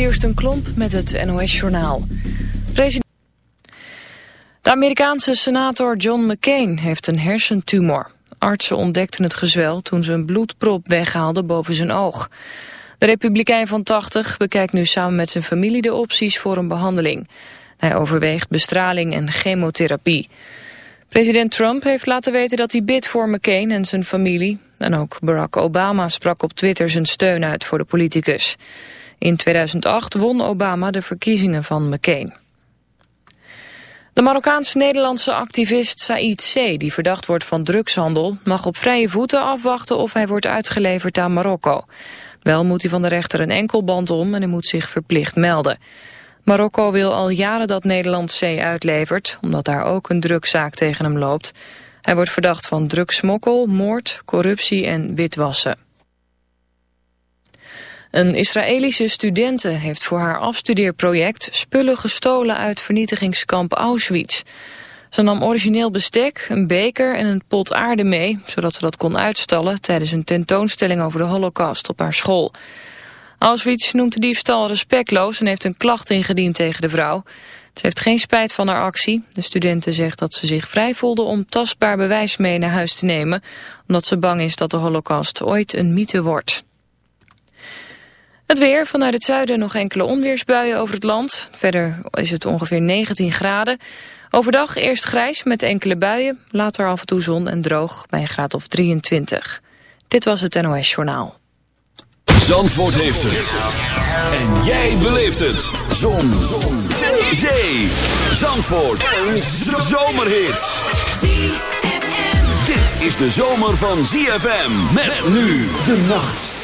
Kirsten Klomp met het NOS-journaal. De Amerikaanse senator John McCain heeft een hersentumor. Artsen ontdekten het gezwel toen ze een bloedprop weghaalden boven zijn oog. De republikein van 80 bekijkt nu samen met zijn familie de opties voor een behandeling. Hij overweegt bestraling en chemotherapie. President Trump heeft laten weten dat hij bidt voor McCain en zijn familie. En ook Barack Obama sprak op Twitter zijn steun uit voor de politicus. In 2008 won Obama de verkiezingen van McCain. De Marokkaans-Nederlandse activist Said C., die verdacht wordt van drugshandel, mag op vrije voeten afwachten of hij wordt uitgeleverd aan Marokko. Wel moet hij van de rechter een enkelband om en hij moet zich verplicht melden. Marokko wil al jaren dat Nederland C. uitlevert, omdat daar ook een drugszaak tegen hem loopt. Hij wordt verdacht van drugsmokkel, moord, corruptie en witwassen. Een Israëlische studente heeft voor haar afstudeerproject spullen gestolen uit vernietigingskamp Auschwitz. Ze nam origineel bestek, een beker en een pot aarde mee, zodat ze dat kon uitstallen tijdens een tentoonstelling over de holocaust op haar school. Auschwitz noemt de diefstal respectloos en heeft een klacht ingediend tegen de vrouw. Ze heeft geen spijt van haar actie. De studente zegt dat ze zich vrij voelde om tastbaar bewijs mee naar huis te nemen, omdat ze bang is dat de holocaust ooit een mythe wordt. Het weer, vanuit het zuiden nog enkele onweersbuien over het land. Verder is het ongeveer 19 graden. Overdag eerst grijs met enkele buien, later af en toe zon en droog bij een graad of 23. Dit was het NOS Journaal. Zandvoort heeft het. En jij beleeft het. Zon. zon. Zee. Zee. Zandvoort. Een zomerhit. Dit is de zomer van ZFM. Met nu de nacht.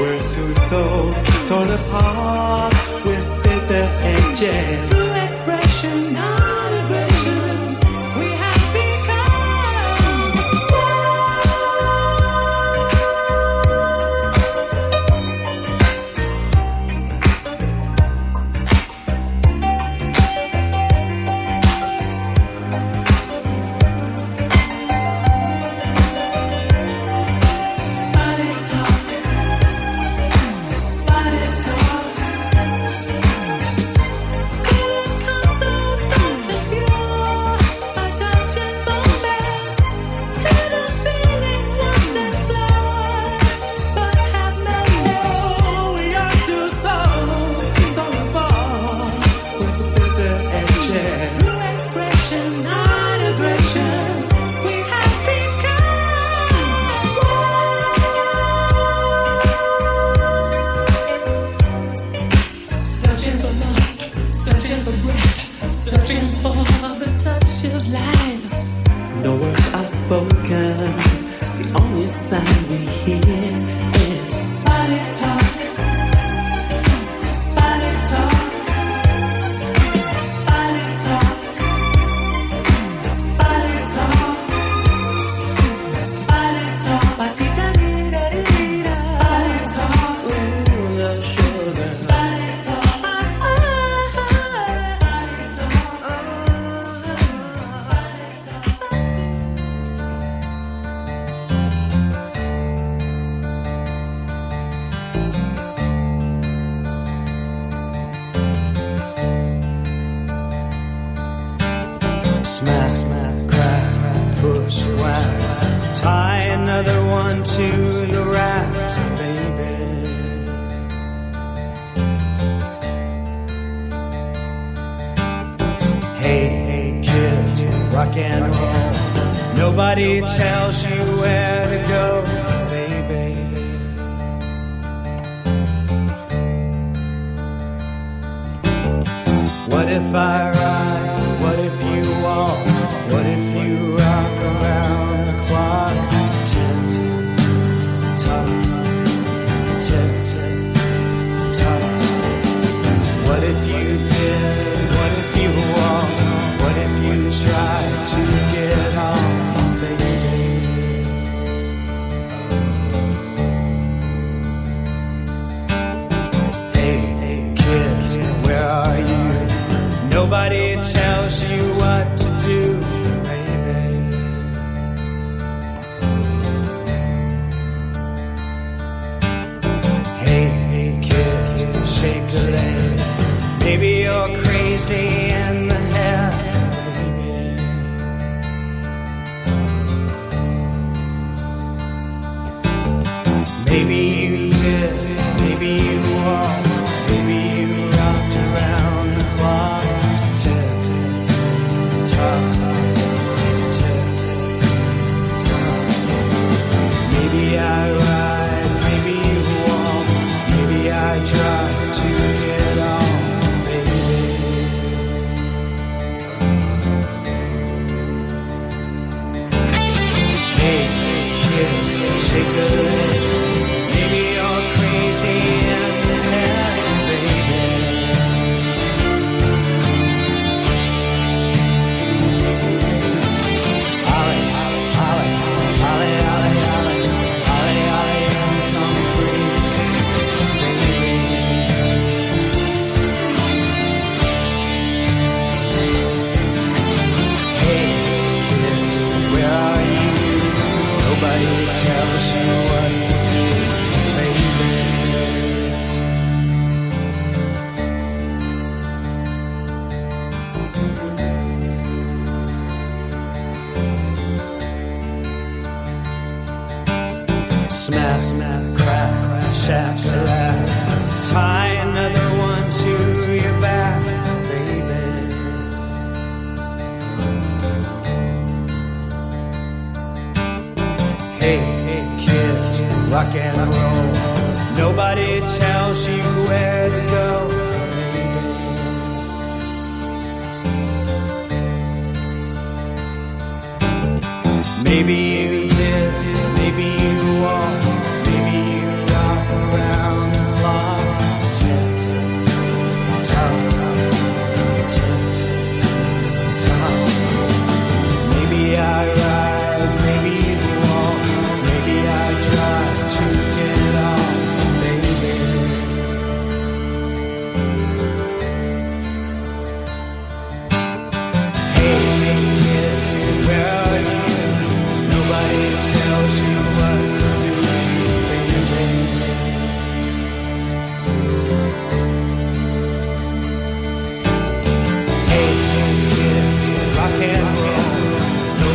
We're two souls torn apart with bitter edges. Smash, smash, crack, push, whack. Tie another one to the racks, baby. Hey, hey, kids, rock and roll. Nobody tells you where to go, baby. What if I ride? good.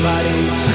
somebody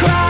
cry.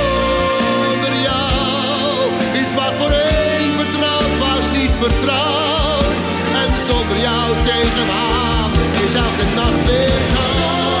vertrouwd. En zonder jou tegen me aan is elke nacht weer koud.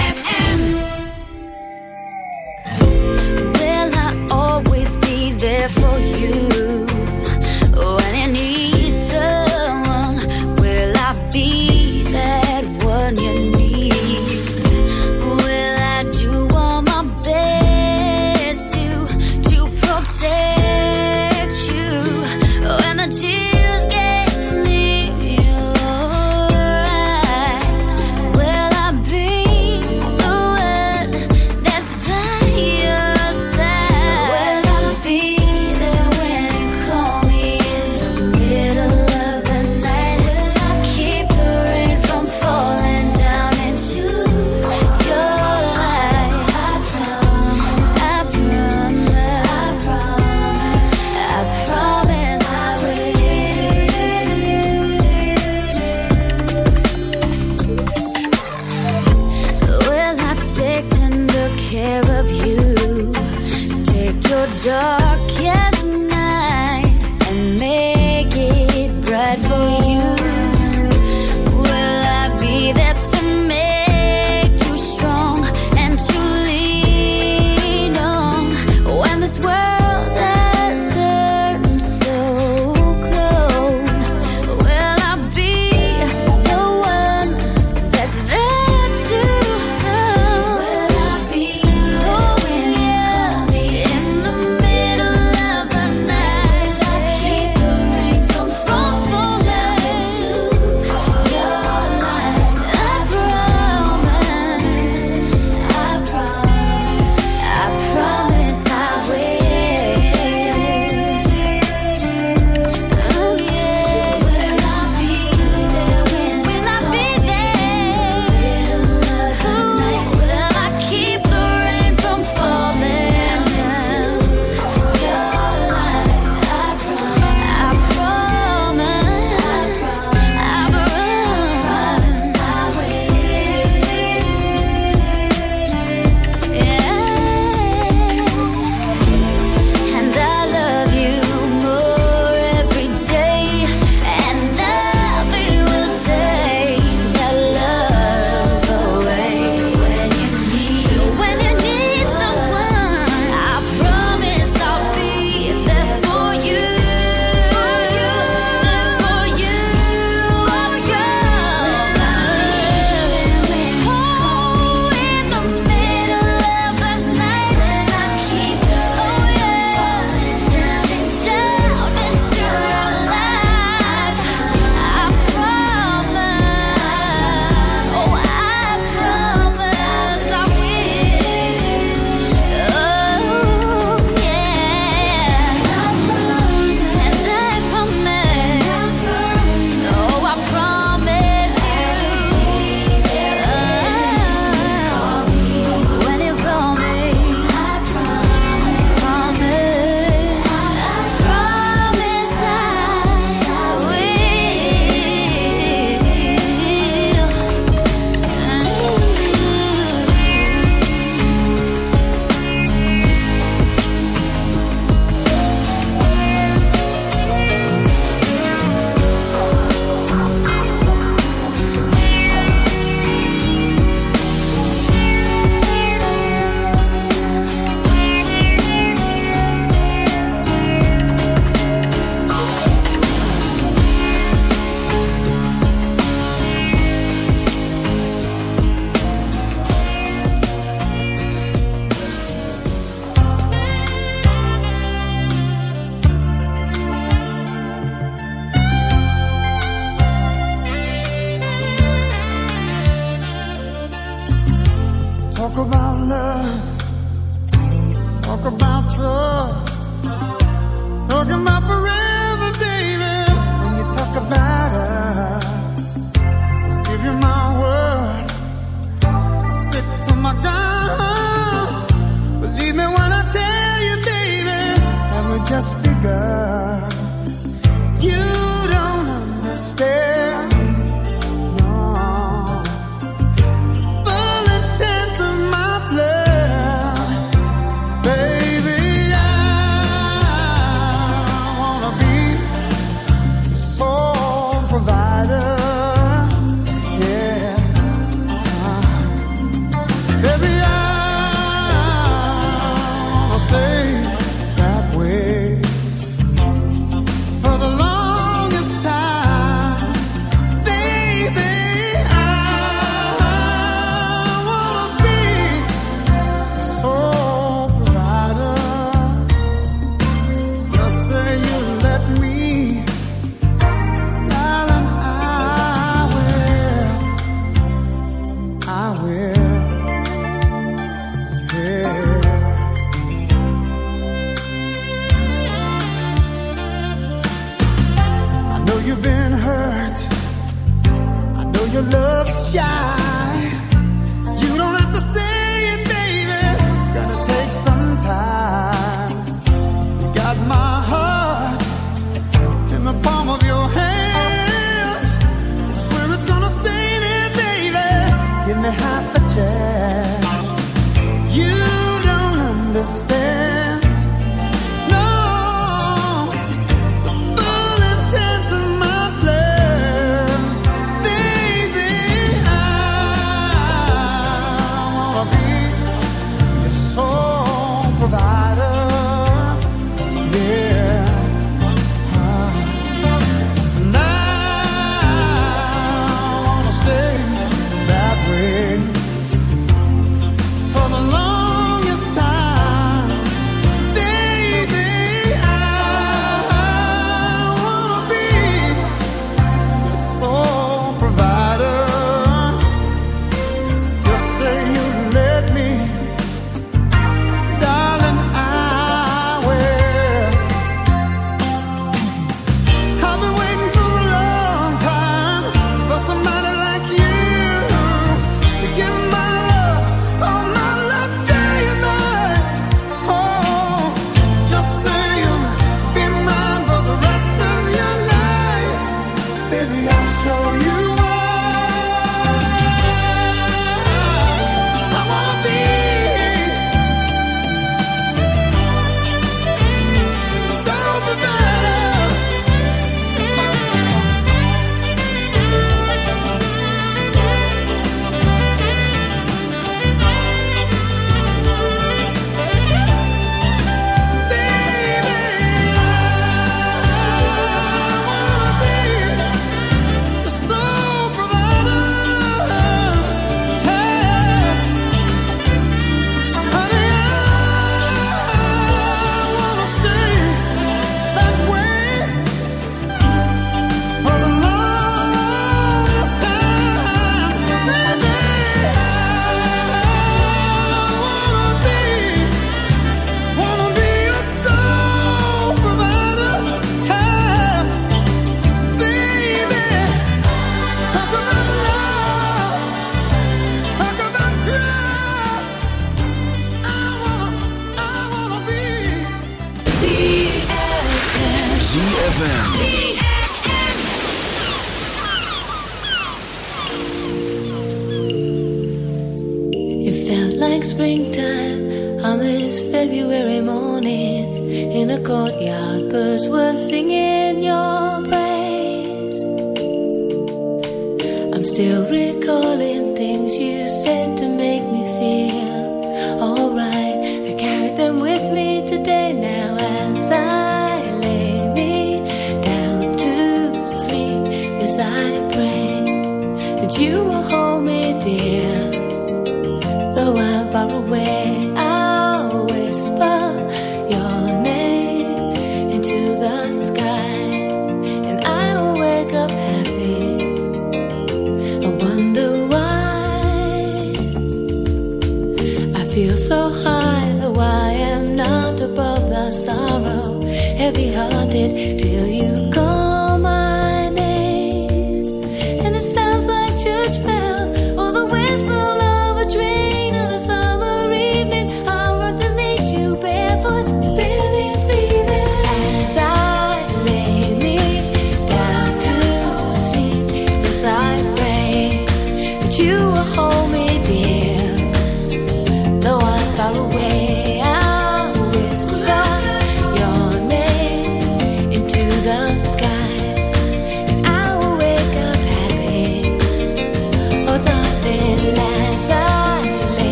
February morning in a courtyard. Birds were singing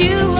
you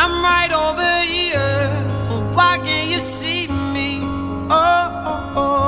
I'm right over here. Well, why can't you see me? oh. oh, oh.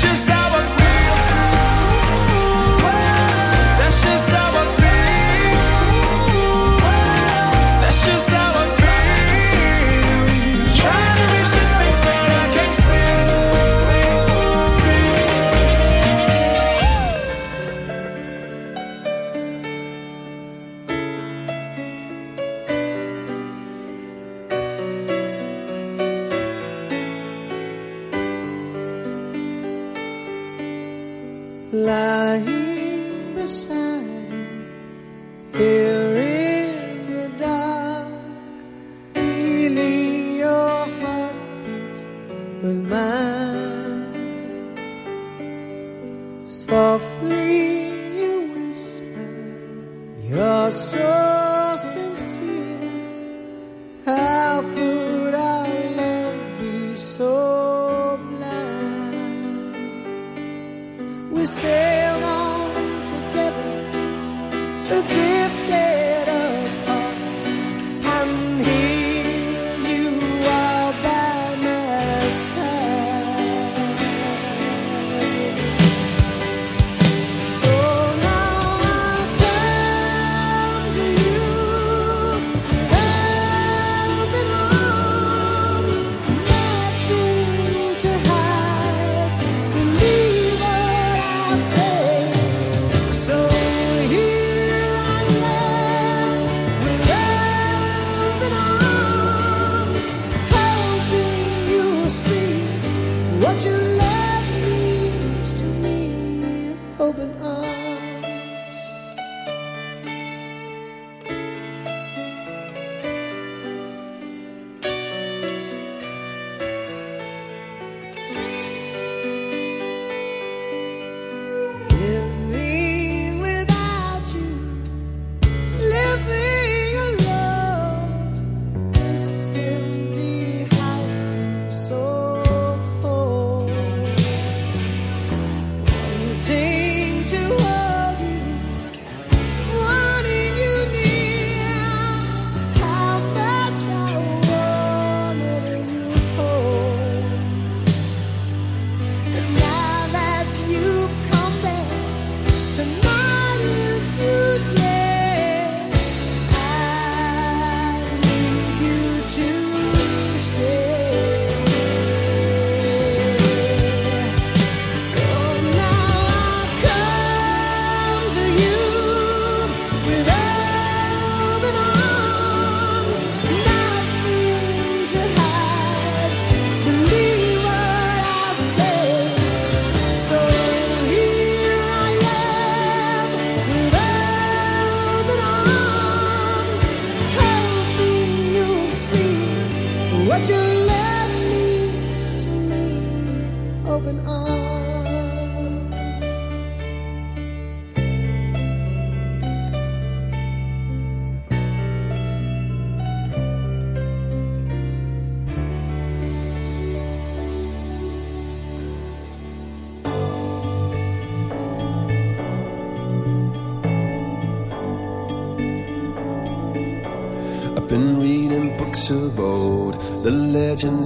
precious.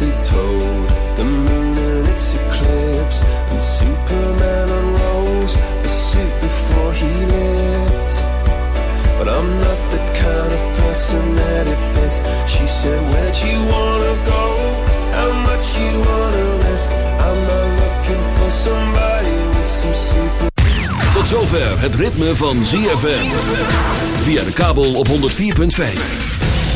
they told the moon and its eclipse, and Superman unrolls the suit before he lived. But I'm not the kind of person that it fits. She said, Where'd you wanna go? How much you wanna risk? I'm not looking for somebody with some super. Tot zover het ritme van ZFM. Via de kabel op 104.5.